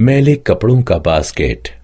मैले कपड़ों का बास्केट।